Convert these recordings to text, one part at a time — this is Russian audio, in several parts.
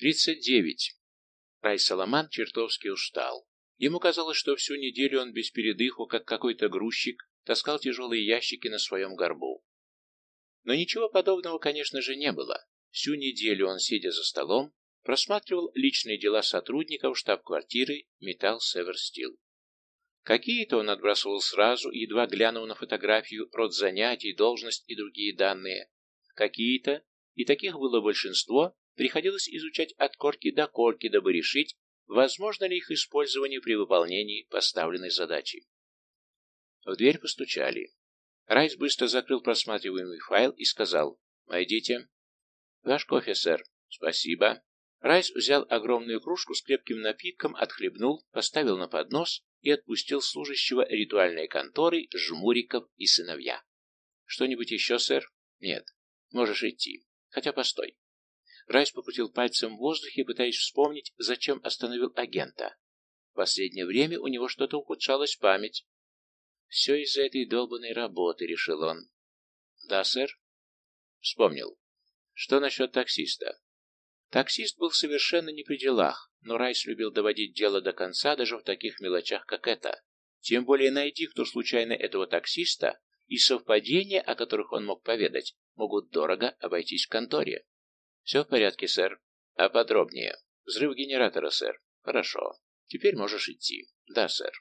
39. Рай Соломан чертовски устал. Ему казалось, что всю неделю он без передыху, как какой-то грузчик, таскал тяжелые ящики на своем горбу. Но ничего подобного, конечно же, не было. Всю неделю он, сидя за столом, просматривал личные дела сотрудников штаб-квартиры Металл Северстил. Какие-то он отбрасывал сразу, едва глянув на фотографию, род занятий, должность и другие данные. Какие-то, и таких было большинство, приходилось изучать от корки до корки, дабы решить, возможно ли их использование при выполнении поставленной задачи. В дверь постучали. Райс быстро закрыл просматриваемый файл и сказал «Войдите». «Ваш кофе, сэр». «Спасибо». Райс взял огромную кружку с крепким напитком, отхлебнул, поставил на поднос и отпустил служащего ритуальной конторы Жмуриков и сыновья. «Что-нибудь еще, сэр?» «Нет. Можешь идти. Хотя постой». Райс покрутил пальцем в воздухе, пытаясь вспомнить, зачем остановил агента. В последнее время у него что-то ухудшалась память. «Все из-за этой долбанной работы», — решил он. «Да, сэр?» «Вспомнил. Что насчет таксиста?» Таксист был совершенно не при делах, но Райс любил доводить дело до конца даже в таких мелочах, как это. Тем более найди кто случайно этого таксиста, и совпадения, о которых он мог поведать, могут дорого обойтись в конторе. «Все в порядке, сэр. А подробнее. Взрыв генератора, сэр. Хорошо. Теперь можешь идти. Да, сэр».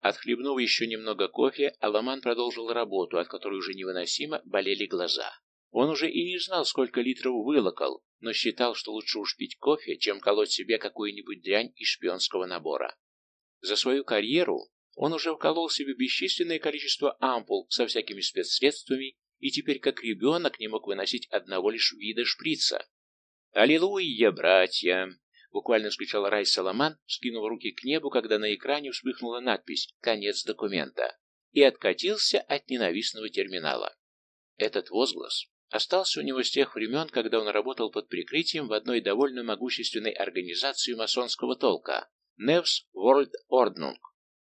Отхлебнув еще немного кофе, Аламан продолжил работу, от которой уже невыносимо болели глаза. Он уже и не знал, сколько литров вылокал, но считал, что лучше уж пить кофе, чем колоть себе какую-нибудь дрянь из шпионского набора. За свою карьеру он уже вколол себе бесчисленное количество ампул со всякими спецсредствами и теперь как ребенок не мог выносить одного лишь вида шприца. «Аллилуйя, братья!» — буквально вскричал Рай Соломан, скинув руки к небу, когда на экране вспыхнула надпись «Конец документа» и откатился от ненавистного терминала. Этот возглас остался у него с тех времен, когда он работал под прикрытием в одной довольно могущественной организации масонского толка Nevs World Ordnung.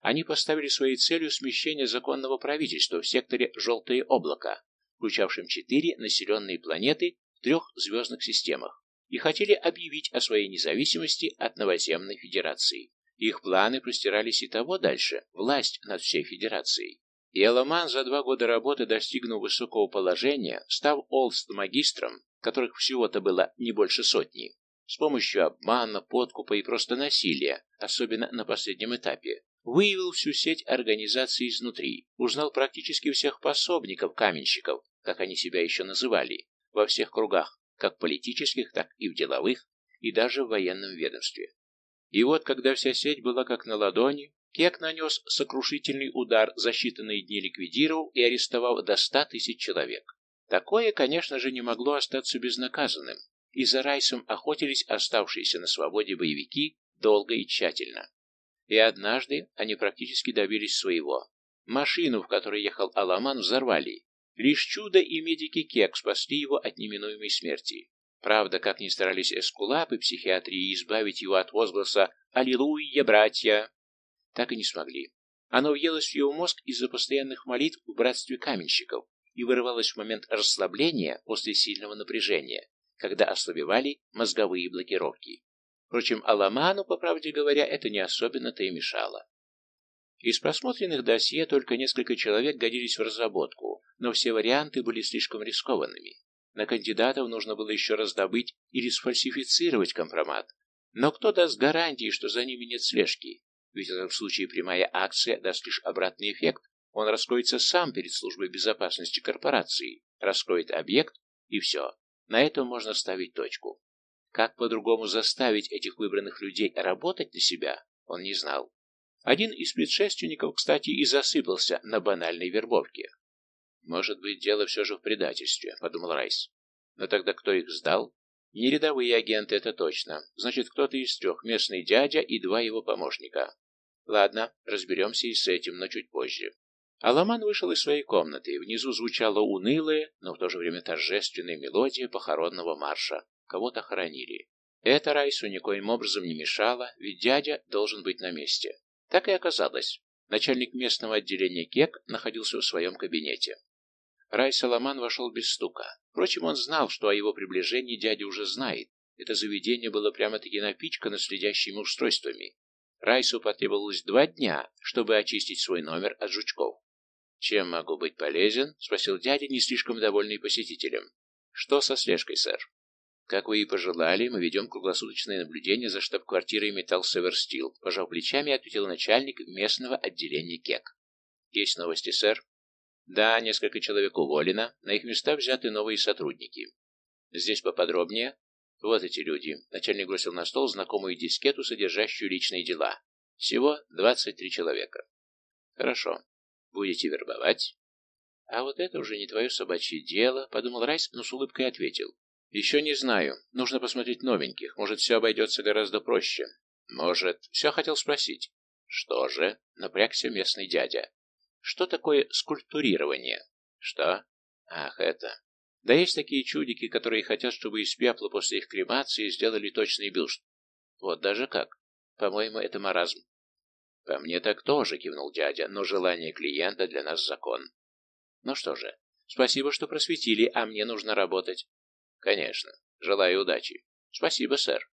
Они поставили своей целью смещение законного правительства в секторе «Желтое облако», включавшем четыре населенные планеты в трех звездных системах и хотели объявить о своей независимости от новоземной федерации. Их планы простирались и того дальше, власть над всей федерацией. И Эламан за два года работы, достигнув высокого положения, став Олст-магистром, которых всего-то было не больше сотни, с помощью обмана, подкупа и просто насилия, особенно на последнем этапе, выявил всю сеть организаций изнутри, узнал практически всех пособников каменщиков, как они себя еще называли, во всех кругах, как политических, так и в деловых, и даже в военном ведомстве. И вот, когда вся сеть была как на ладони, Кек нанес сокрушительный удар, за считанные дни ликвидировал и арестовал до ста тысяч человек. Такое, конечно же, не могло остаться безнаказанным, и за Райсом охотились оставшиеся на свободе боевики долго и тщательно. И однажды они практически добились своего. Машину, в которой ехал Аламан, взорвали, Лишь чудо и медики Кек спасли его от неминуемой смерти. Правда, как ни старались эскулапы психиатрии избавить его от возгласа «Аллилуйя, братья!», так и не смогли. Оно въелось в его мозг из-за постоянных молитв в братстве каменщиков и вырывалось в момент расслабления после сильного напряжения, когда ослабевали мозговые блокировки. Впрочем, Аламану, по правде говоря, это не особенно-то и мешало. Из просмотренных досье только несколько человек годились в разработку, но все варианты были слишком рискованными. На кандидатов нужно было еще раздобыть или сфальсифицировать компромат. Но кто даст гарантии, что за ними нет слежки? Ведь в этом случае прямая акция даст лишь обратный эффект. Он раскроется сам перед службой безопасности корпорации, раскроет объект, и все. На этом можно ставить точку. Как по-другому заставить этих выбранных людей работать на себя, он не знал. Один из предшественников, кстати, и засыпался на банальной вербовке. «Может быть, дело все же в предательстве», — подумал Райс. «Но тогда кто их сдал?» «Не рядовые агенты, это точно. Значит, кто-то из трех, местный дядя и два его помощника. Ладно, разберемся и с этим, но чуть позже». Аламан вышел из своей комнаты. Внизу звучала унылая, но в то же время торжественная мелодия похоронного марша. Кого-то хоронили. Это Райсу никоим образом не мешало, ведь дядя должен быть на месте. Так и оказалось. Начальник местного отделения КЕК находился в своем кабинете. Рай Соломан вошел без стука. Впрочем, он знал, что о его приближении дядя уже знает, Это заведение было прямо-таки напичкано следящими устройствами. Райсу потребовалось два дня, чтобы очистить свой номер от жучков. «Чем могу быть полезен?» — спросил дядя, не слишком довольный посетителем. «Что со слежкой, сэр?» «Как вы и пожелали, мы ведем круглосуточное наблюдение за штаб-квартирой Металл Северстил», — пожав плечами, ответил начальник местного отделения КЕК. «Есть новости, сэр?» «Да, несколько человек уволено, на их места взяты новые сотрудники. Здесь поподробнее?» «Вот эти люди», — начальник бросил на стол знакомую дискету, содержащую личные дела. «Всего двадцать три человека». «Хорошо. Будете вербовать?» «А вот это уже не твое собачье дело», — подумал Райс, но с улыбкой ответил. «Еще не знаю. Нужно посмотреть новеньких. Может, все обойдется гораздо проще. Может...» Все хотел спросить. «Что же?» — напрягся местный дядя. «Что такое скульптурирование?» «Что?» «Ах, это...» Да есть такие чудики, которые хотят, чтобы из пепла после их кремации сделали точный бюст. Вот даже как. По-моему, это маразм. По мне так тоже, кивнул дядя, но желание клиента для нас закон. Ну что же, спасибо, что просветили, а мне нужно работать. Конечно. Желаю удачи. Спасибо, сэр.